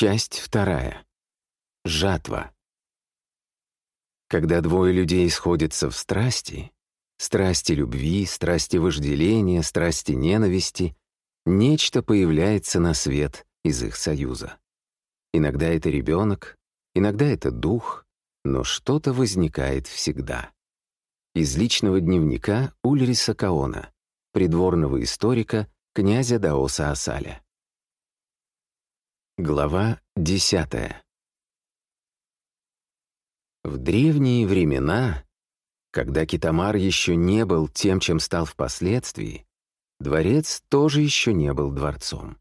Часть вторая. Жатва. Когда двое людей сходятся в страсти, страсти любви, страсти вожделения, страсти ненависти, нечто появляется на свет из их союза. Иногда это ребенок, иногда это дух, но что-то возникает всегда. Из личного дневника Ульриса Каона, придворного историка князя Даоса Асаля. Глава десятая. В древние времена, когда Китамар еще не был тем, чем стал впоследствии, дворец тоже еще не был дворцом.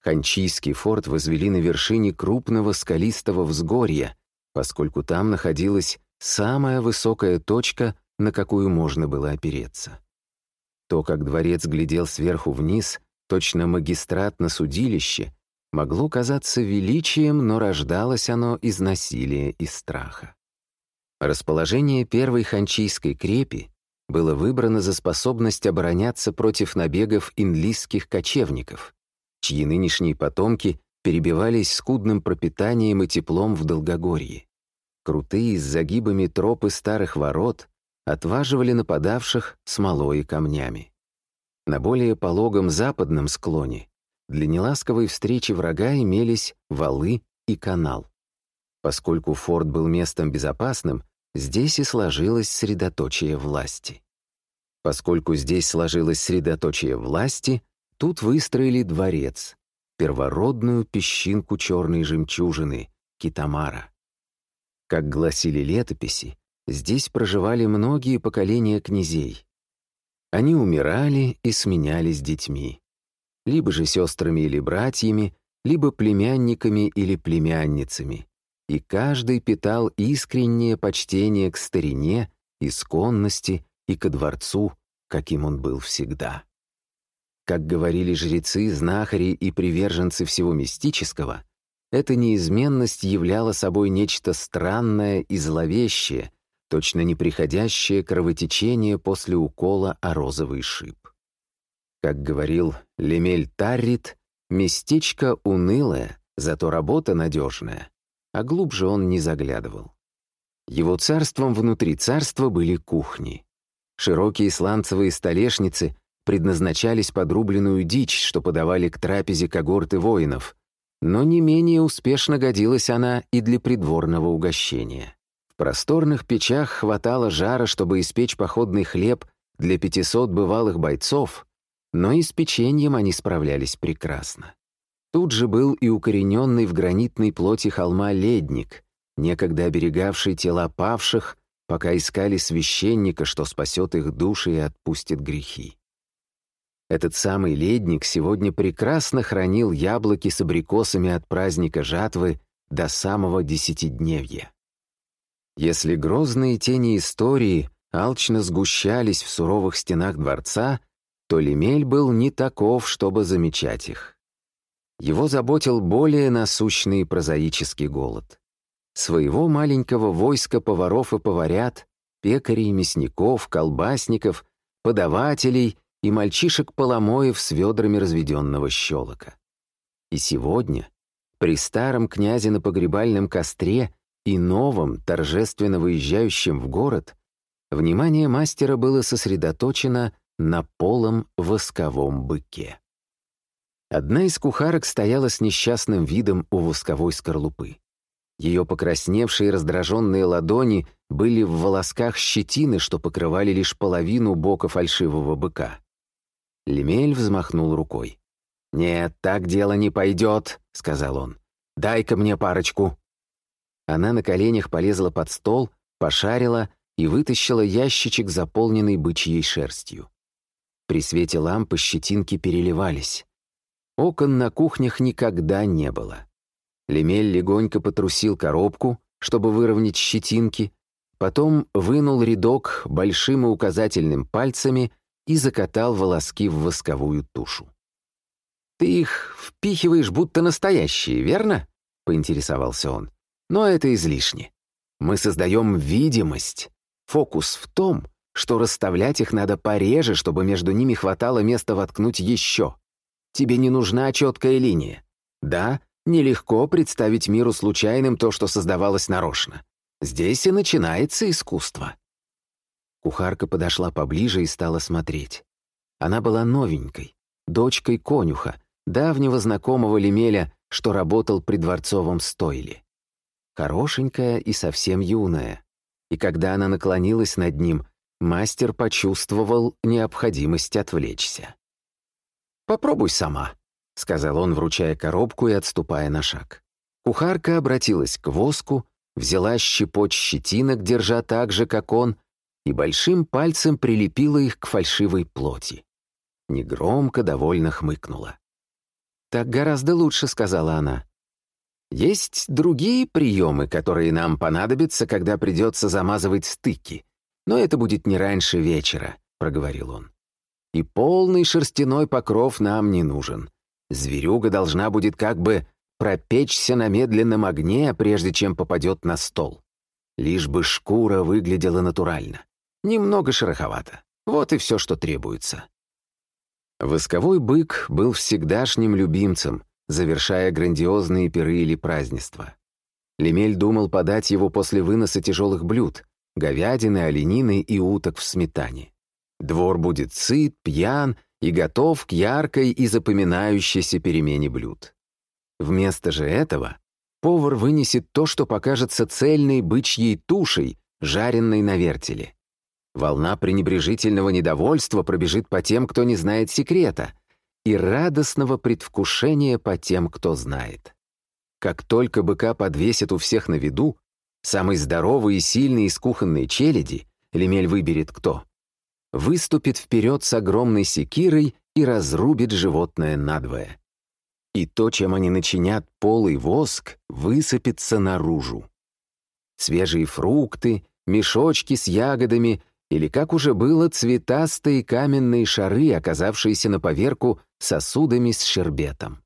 Ханчийский форт возвели на вершине крупного скалистого взгорья, поскольку там находилась самая высокая точка, на какую можно было опереться. То, как дворец глядел сверху вниз, точно магистрат на судилище — могло казаться величием, но рождалось оно из насилия и страха. Расположение первой ханчийской крепи было выбрано за способность обороняться против набегов инлистских кочевников, чьи нынешние потомки перебивались скудным пропитанием и теплом в Долгогорье. Крутые с загибами тропы старых ворот отваживали нападавших смолой и камнями. На более пологом западном склоне для неласковой встречи врага имелись валы и канал. Поскольку форт был местом безопасным, здесь и сложилось средоточие власти. Поскольку здесь сложилось средоточие власти, тут выстроили дворец, первородную песчинку черной жемчужины, Китамара. Как гласили летописи, здесь проживали многие поколения князей. Они умирали и сменялись детьми либо же сестрами или братьями, либо племянниками или племянницами, и каждый питал искреннее почтение к старине, исконности и ко дворцу, каким он был всегда. Как говорили жрецы, знахари и приверженцы всего мистического, эта неизменность являла собой нечто странное и зловещее, точно неприходящее кровотечение после укола о розовый шип. Как говорил Лемель Таррит, местечко унылое, зато работа надежная, а глубже он не заглядывал. Его царством внутри царства были кухни. Широкие сланцевые столешницы предназначались под рубленную дичь, что подавали к трапезе когорты воинов, но не менее успешно годилась она и для придворного угощения. В просторных печах хватало жара, чтобы испечь походный хлеб для 500 бывалых бойцов, но и с печеньем они справлялись прекрасно. Тут же был и укорененный в гранитной плоти холма ледник, некогда оберегавший тела павших, пока искали священника, что спасет их души и отпустит грехи. Этот самый ледник сегодня прекрасно хранил яблоки с абрикосами от праздника жатвы до самого десятидневья. Если грозные тени истории алчно сгущались в суровых стенах дворца, то Лемель был не таков, чтобы замечать их. Его заботил более насущный прозаический голод. Своего маленького войска поваров и поварят, пекарей, мясников, колбасников, подавателей и мальчишек-поломоев с ведрами разведенного щелока. И сегодня, при старом князе на погребальном костре и новом, торжественно выезжающем в город, внимание мастера было сосредоточено на полом восковом быке. Одна из кухарок стояла с несчастным видом у восковой скорлупы. Ее покрасневшие раздраженные ладони были в волосках щетины, что покрывали лишь половину бока фальшивого быка. Лемель взмахнул рукой. «Нет, так дело не пойдет», — сказал он. «Дай-ка мне парочку». Она на коленях полезла под стол, пошарила и вытащила ящичек, заполненный бычьей шерстью. При свете лампы щетинки переливались. Окон на кухнях никогда не было. Лемель легонько потрусил коробку, чтобы выровнять щетинки, потом вынул рядок большим и указательным пальцами и закатал волоски в восковую тушу. «Ты их впихиваешь, будто настоящие, верно?» — поинтересовался он. «Но это излишне. Мы создаем видимость. Фокус в том, что расставлять их надо пореже, чтобы между ними хватало места воткнуть еще. Тебе не нужна четкая линия. Да, Нелегко представить миру случайным то, что создавалось нарочно. Здесь и начинается искусство. Кухарка подошла поближе и стала смотреть. Она была новенькой, дочкой конюха, давнего знакомого Лемеля, что работал при дворцовом стойле. Хорошенькая и совсем юная. И когда она наклонилась над ним, мастер почувствовал необходимость отвлечься. «Попробуй сама», — сказал он, вручая коробку и отступая на шаг. Кухарка обратилась к воску, взяла щепоть щетинок, держа так же, как он, и большим пальцем прилепила их к фальшивой плоти. Негромко, довольно хмыкнула. «Так гораздо лучше», — сказала она. «Есть другие приемы, которые нам понадобятся, когда придется замазывать стыки, но это будет не раньше вечера», — проговорил он. «И полный шерстяной покров нам не нужен. Зверюга должна будет как бы пропечься на медленном огне, прежде чем попадет на стол. Лишь бы шкура выглядела натурально. Немного шероховато. Вот и все, что требуется. Восковой бык был всегдашним любимцем, завершая грандиозные пиры или празднества. Лемель думал подать его после выноса тяжелых блюд — говядины, оленины и уток в сметане. Двор будет сыт, пьян и готов к яркой и запоминающейся перемене блюд. Вместо же этого повар вынесет то, что покажется цельной бычьей тушей, жареной на вертеле. Волна пренебрежительного недовольства пробежит по тем, кто не знает секрета, и радостного предвкушения по тем, кто знает. Как только быка подвесят у всех на виду, самый здоровый и сильный из кухонной челяди, Лемель выберет кто, выступит вперед с огромной секирой и разрубит животное надвое. И то, чем они начинят полый воск, высыпется наружу. Свежие фрукты, мешочки с ягодами или, как уже было, цветастые каменные шары, оказавшиеся на поверку сосудами с шербетом.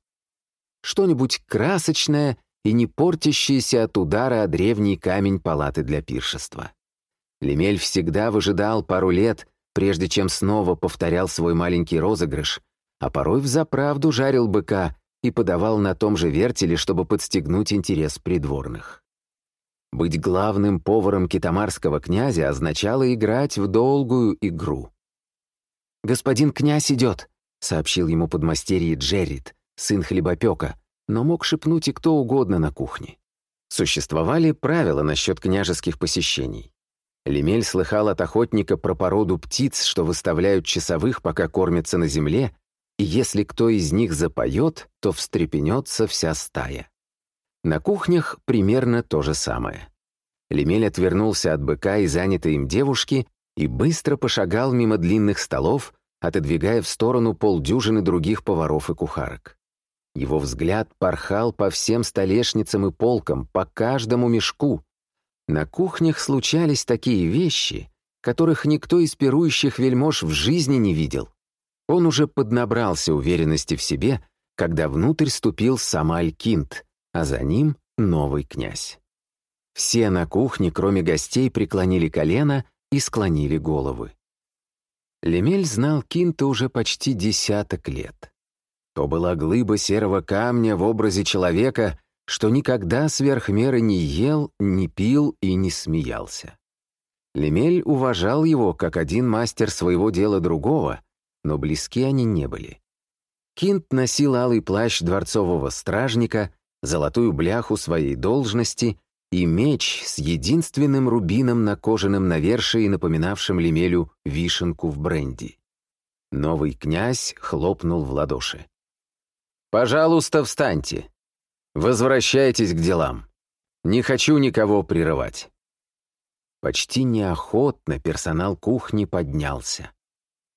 Что-нибудь красочное и не портящееся от удара о древний камень палаты для пиршества. Лемель всегда выжидал пару лет, прежде чем снова повторял свой маленький розыгрыш, а порой взаправду жарил быка и подавал на том же вертеле, чтобы подстегнуть интерес придворных. Быть главным поваром китамарского князя означало играть в долгую игру. «Господин князь идет», — сообщил ему подмастерье Джеррит, сын хлебопека, но мог шепнуть и кто угодно на кухне. Существовали правила насчет княжеских посещений. Лемель слыхал от охотника про породу птиц, что выставляют часовых, пока кормятся на земле, и если кто из них запоет, то встрепенется вся стая. На кухнях примерно то же самое. Лемель отвернулся от быка и занятой им девушки и быстро пошагал мимо длинных столов, отодвигая в сторону полдюжины других поваров и кухарок. Его взгляд порхал по всем столешницам и полкам, по каждому мешку. На кухнях случались такие вещи, которых никто из пирующих вельмож в жизни не видел. Он уже поднабрался уверенности в себе, когда внутрь ступил сам Алькинт, а за ним новый князь. Все на кухне, кроме гостей, преклонили колено и склонили головы. Лемель знал Кинта уже почти десяток лет. То была глыба серого камня в образе человека, что никогда сверх меры не ел, не пил и не смеялся. Лемель уважал его как один мастер своего дела другого, но близки они не были. Кинт носил алый плащ дворцового стражника, золотую бляху своей должности и меч с единственным рубином на кожаном навершии, напоминавшим Лемелю вишенку в бренди. Новый князь хлопнул в ладоши. «Пожалуйста, встаньте. Возвращайтесь к делам. Не хочу никого прерывать». Почти неохотно персонал кухни поднялся.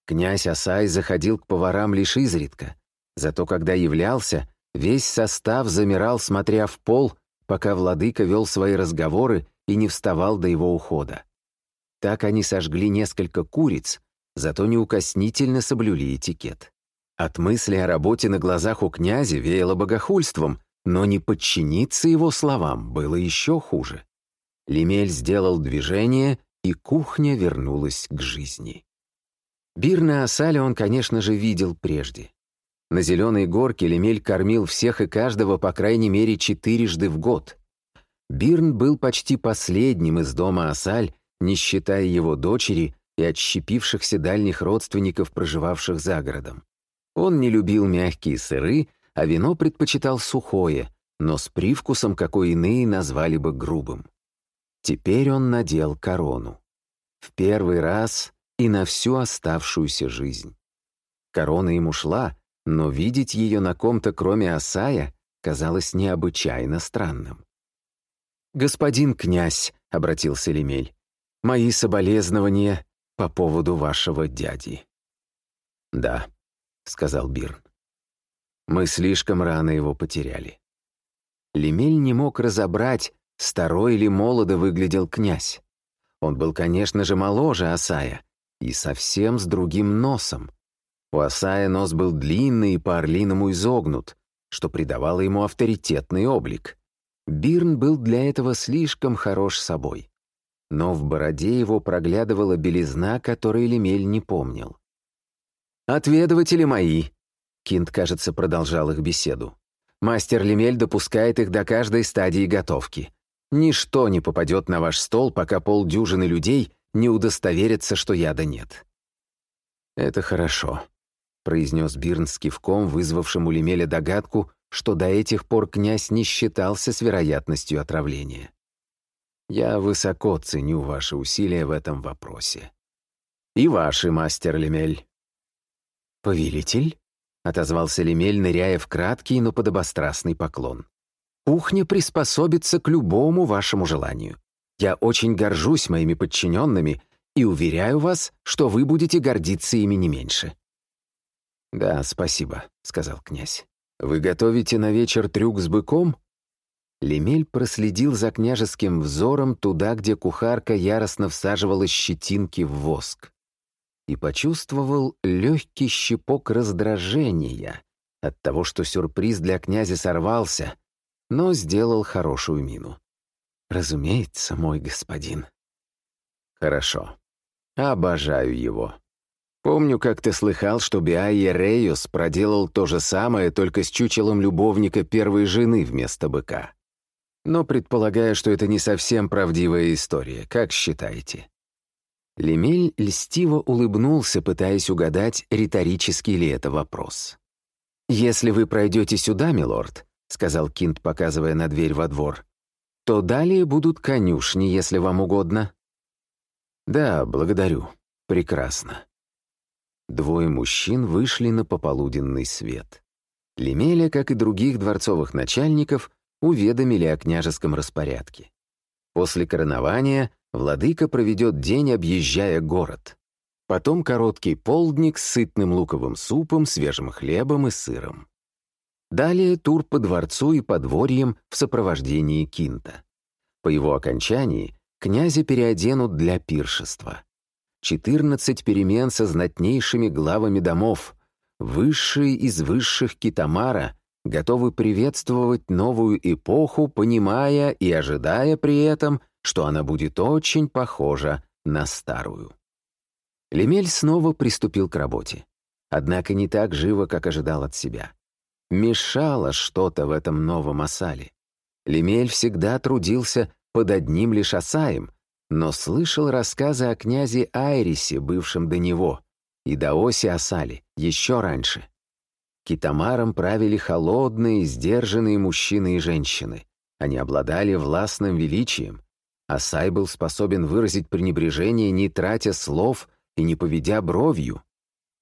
Князь Асай заходил к поварам лишь изредка, зато когда являлся, Весь состав замирал, смотря в пол, пока владыка вел свои разговоры и не вставал до его ухода. Так они сожгли несколько куриц, зато неукоснительно соблюли этикет. От мысли о работе на глазах у князя веяло богохульством, но не подчиниться его словам было еще хуже. Лемель сделал движение, и кухня вернулась к жизни. Бирна Асаля он, конечно же, видел прежде. На Зеленой горке Лемель кормил всех и каждого по крайней мере четырежды в год. Бирн был почти последним из дома Асаль, не считая его дочери и отщепившихся дальних родственников, проживавших за городом. Он не любил мягкие сыры, а вино предпочитал сухое, но с привкусом, какой иные назвали бы грубым. Теперь он надел корону. В первый раз и на всю оставшуюся жизнь. Корона ему шла, но видеть ее на ком-то, кроме Асая, казалось необычайно странным. «Господин князь», — обратился Лемель, — «мои соболезнования по поводу вашего дяди». «Да», — сказал Бирн. «Мы слишком рано его потеряли». Лемель не мог разобрать, старой или молодо выглядел князь. Он был, конечно же, моложе Асая и совсем с другим носом. У Асая нос был длинный и по-орлиному изогнут, что придавало ему авторитетный облик. Бирн был для этого слишком хорош собой. Но в бороде его проглядывала белизна, которой Лемель не помнил. «Отведыватели мои!» Кинт, кажется, продолжал их беседу. «Мастер Лемель допускает их до каждой стадии готовки. Ничто не попадет на ваш стол, пока полдюжины людей не удостоверятся, что яда нет». «Это хорошо», произнес Бирн с кивком, вызвавшим у Лемеля догадку, что до этих пор князь не считался с вероятностью отравления. «Я высоко ценю ваши усилия в этом вопросе. И ваши, мастер Лемель». «Повелитель?» — отозвался Лемель, ныряя в краткий, но подобострастный поклон. «Кухня приспособится к любому вашему желанию. Я очень горжусь моими подчиненными и уверяю вас, что вы будете гордиться ими не меньше. «Да, спасибо», — сказал князь. «Вы готовите на вечер трюк с быком?» Лемель проследил за княжеским взором туда, где кухарка яростно всаживала щетинки в воск, и почувствовал легкий щипок раздражения от того, что сюрприз для князя сорвался, но сделал хорошую мину. «Разумеется, мой господин». «Хорошо. Обожаю его», Помню, как ты слыхал, что Биайя Рейос проделал то же самое, только с чучелом любовника первой жены вместо быка. Но предполагаю, что это не совсем правдивая история. Как считаете?» Лемель льстиво улыбнулся, пытаясь угадать, риторический ли это вопрос. «Если вы пройдете сюда, милорд», — сказал Кинт, показывая на дверь во двор, «то далее будут конюшни, если вам угодно». «Да, благодарю. Прекрасно». Двое мужчин вышли на пополуденный свет. Лемеля, как и других дворцовых начальников, уведомили о княжеском распорядке. После коронования владыка проведет день, объезжая город. Потом короткий полдник с сытным луковым супом, свежим хлебом и сыром. Далее тур по дворцу и подворьям в сопровождении кинта. По его окончании князя переоденут для пиршества. 14 перемен со знатнейшими главами домов, высшие из высших Китамара, готовы приветствовать новую эпоху, понимая и ожидая при этом, что она будет очень похожа на старую. Лемель снова приступил к работе. Однако не так живо, как ожидал от себя. Мешало что-то в этом новом осале. Лемель всегда трудился под одним лишь осаем, но слышал рассказы о князе Айрисе, бывшем до него, и до Оси Асали, еще раньше. Китамаром правили холодные, сдержанные мужчины и женщины. Они обладали властным величием. Асай был способен выразить пренебрежение, не тратя слов и не поведя бровью.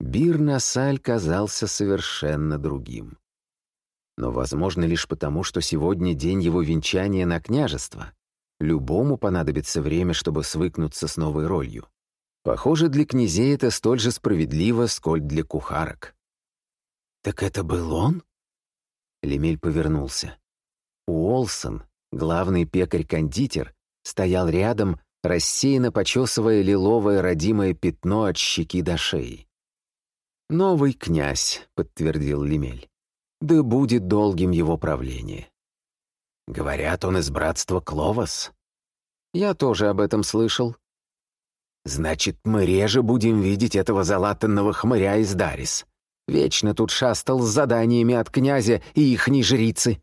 Бир Насаль казался совершенно другим. Но, возможно, лишь потому, что сегодня день его венчания на княжество. Любому понадобится время, чтобы свыкнуться с новой ролью. Похоже, для князей это столь же справедливо, сколь для кухарок. «Так это был он?» Лемель повернулся. Уолсон, главный пекарь-кондитер, стоял рядом, рассеянно почесывая лиловое родимое пятно от щеки до шеи. «Новый князь», — подтвердил Лемель. «Да будет долгим его правление». Говорят, он из братства Кловас. Я тоже об этом слышал. Значит, мы реже будем видеть этого залатанного хмыря из Дарис. Вечно тут шастал с заданиями от князя и ихней жрицы.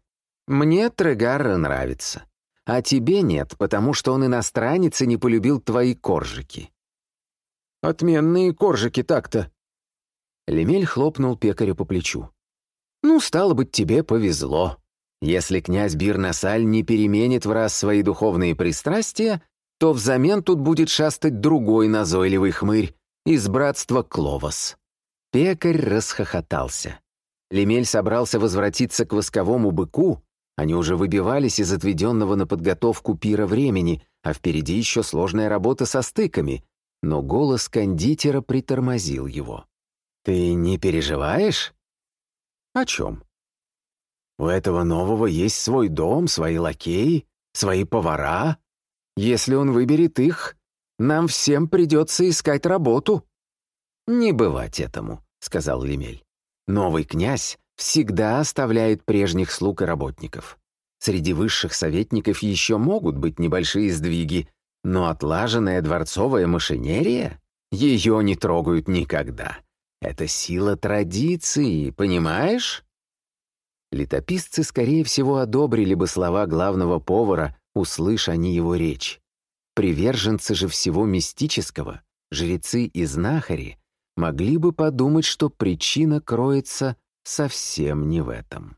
Мне Трегарра нравится. А тебе нет, потому что он иностранец и не полюбил твои коржики». «Отменные коржики так-то». Лемель хлопнул пекарю по плечу. «Ну, стало быть, тебе повезло. Если князь Бирнасаль не переменит в раз свои духовные пристрастия, то взамен тут будет шастать другой назойливый хмырь из братства Кловос». Пекарь расхохотался. Лемель собрался возвратиться к восковому быку, они уже выбивались из отведенного на подготовку пира времени, а впереди еще сложная работа со стыками, но голос кондитера притормозил его. «Ты не переживаешь?» «О чем?» «У этого нового есть свой дом, свои лакеи, свои повара. Если он выберет их, нам всем придется искать работу». «Не бывать этому», — сказал Лемель. «Новый князь всегда оставляет прежних слуг и работников. Среди высших советников еще могут быть небольшие сдвиги, но отлаженная дворцовая машинерия, ее не трогают никогда. Это сила традиции, понимаешь? Летописцы, скорее всего, одобрили бы слова главного повара, услышь они его речь. Приверженцы же всего мистического, жрецы и знахари, могли бы подумать, что причина кроется совсем не в этом.